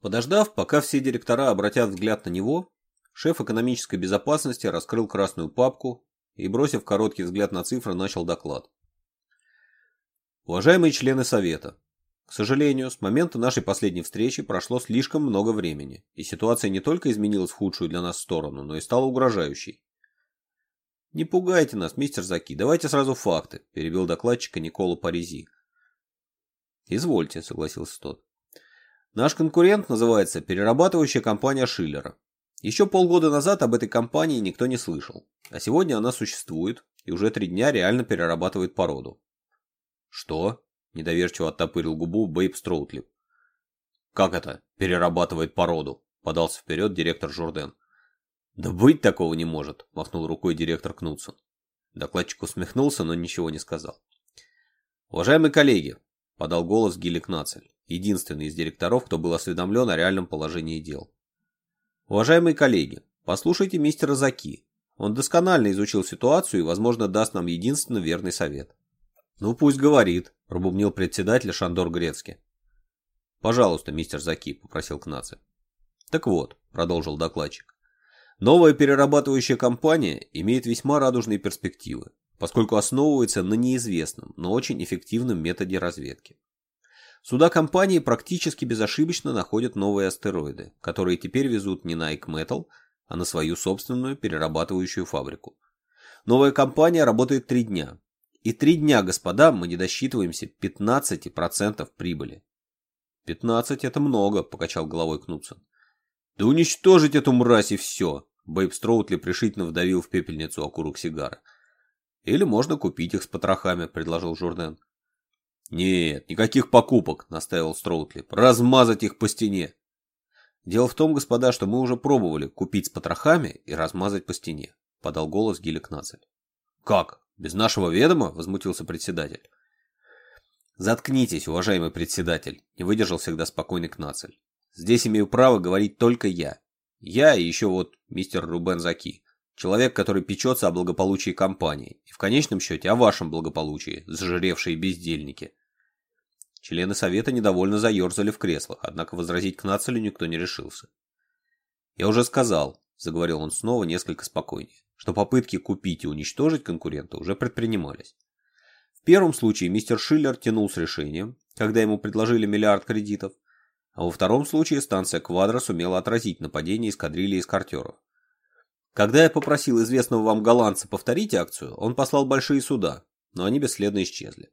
Подождав, пока все директора обратят взгляд на него, шеф экономической безопасности раскрыл красную папку и, бросив короткий взгляд на цифры, начал доклад. Уважаемые члены Совета, к сожалению, с момента нашей последней встречи прошло слишком много времени, и ситуация не только изменилась в худшую для нас сторону, но и стала угрожающей. «Не пугайте нас, мистер Заки, давайте сразу факты», – перебил докладчика Никола Паризи. «Извольте», – согласился тот. Наш конкурент называется перерабатывающая компания Шиллера. Еще полгода назад об этой компании никто не слышал, а сегодня она существует и уже три дня реально перерабатывает породу. Что? Недоверчиво оттопырил губу Бейб Строутлип. Как это? Перерабатывает породу? Подался вперед директор Журден. Да быть такого не может, махнул рукой директор Кнутсон. Докладчик усмехнулся, но ничего не сказал. «Уважаемые коллеги!» – подал голос Гилик Нацель единственный из директоров, кто был осведомлен о реальном положении дел. Уважаемые коллеги, послушайте мистера Заки. Он досконально изучил ситуацию и, возможно, даст нам единственно верный совет. Ну пусть говорит, пробубнил председатель Шандор Грецки. Пожалуйста, мистер Заки, попросил Кнаце. Так вот, продолжил докладчик. Новая перерабатывающая компания имеет весьма радужные перспективы, поскольку основывается на неизвестном, но очень эффективном методе разведки. Суда компании практически безошибочно находят новые астероиды, которые теперь везут не на Икметал, а на свою собственную перерабатывающую фабрику. Новая компания работает три дня. И три дня, господа, мы не досчитываемся 15% прибыли. 15 это много, покачал головой Кнутсон. Да уничтожить эту мразь и все. Бэйб Строутли пришительно вдавил в пепельницу окурок сигары. Или можно купить их с потрохами, предложил Журден. «Нет, никаких покупок», — настаивал Строутлип. «Размазать их по стене». «Дело в том, господа, что мы уже пробовали купить с потрохами и размазать по стене», — подал голос Гилек Кнацель. «Как? Без нашего ведома?» — возмутился председатель. «Заткнитесь, уважаемый председатель», — не выдержал всегда спокойный Кнацель. «Здесь имею право говорить только я. Я и еще вот мистер Рубен Заки. Человек, который печется о благополучии компании и в конечном счете о вашем благополучии, зажиревшие бездельники. Члены совета недовольно заерзали в креслах, однако возразить к Нацелю никто не решился. «Я уже сказал», — заговорил он снова несколько спокойнее, что попытки купить и уничтожить конкурента уже предпринимались. В первом случае мистер Шиллер тянул с решением, когда ему предложили миллиард кредитов, а во втором случае станция Квадро сумела отразить нападение эскадрильи из картеров. Когда я попросил известного вам голландца повторить акцию, он послал большие суда, но они бесследно исчезли.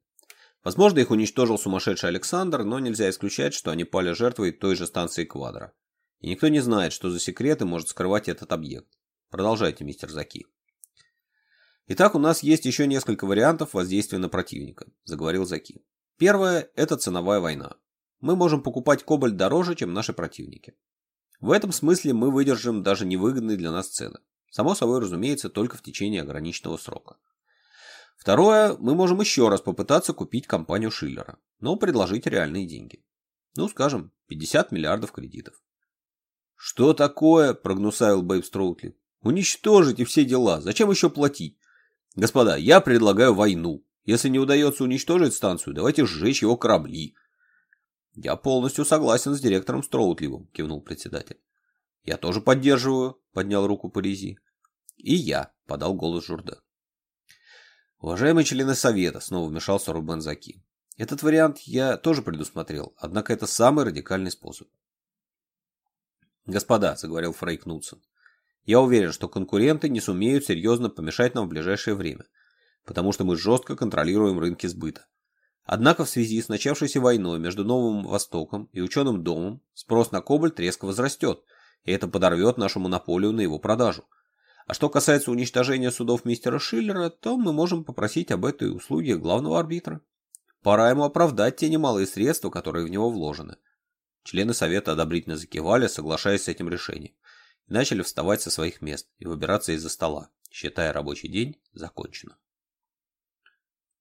Возможно, их уничтожил сумасшедший Александр, но нельзя исключать, что они пали жертвой той же станции Квадра. И никто не знает, что за секреты может скрывать этот объект. Продолжайте, мистер Заки. Итак, у нас есть еще несколько вариантов воздействия на противника, заговорил Заки. Первое – это ценовая война. Мы можем покупать кобальт дороже, чем наши противники. В этом смысле мы выдержим даже невыгодные для нас цены. Само собой, разумеется, только в течение ограниченного срока. Второе, мы можем еще раз попытаться купить компанию Шиллера, но предложить реальные деньги. Ну, скажем, 50 миллиардов кредитов. «Что такое?» – прогнусавил Бэйб Строутли. «Уничтожите все дела. Зачем еще платить? Господа, я предлагаю войну. Если не удается уничтожить станцию, давайте сжечь его корабли». «Я полностью согласен с директором Строутливым», – кивнул председатель. «Я тоже поддерживаю», – поднял руку Паризи. «И я», — подал голос Журда. «Уважаемые члены Совета», — снова вмешался Рубен Заки. «Этот вариант я тоже предусмотрел, однако это самый радикальный способ». «Господа», — заговорил Фрей Кнутсон, — «я уверен, что конкуренты не сумеют серьезно помешать нам в ближайшее время, потому что мы жестко контролируем рынки сбыта. Однако в связи с начавшейся войной между Новым Востоком и Ученым Домом спрос на кобальт резко возрастет, и это подорвет нашу монополию на его продажу». А что касается уничтожения судов мистера Шиллера, то мы можем попросить об этой услуге главного арбитра. Пора ему оправдать те немалые средства, которые в него вложены. Члены совета одобрительно закивали, соглашаясь с этим решением, и начали вставать со своих мест и выбираться из-за стола, считая рабочий день законченным.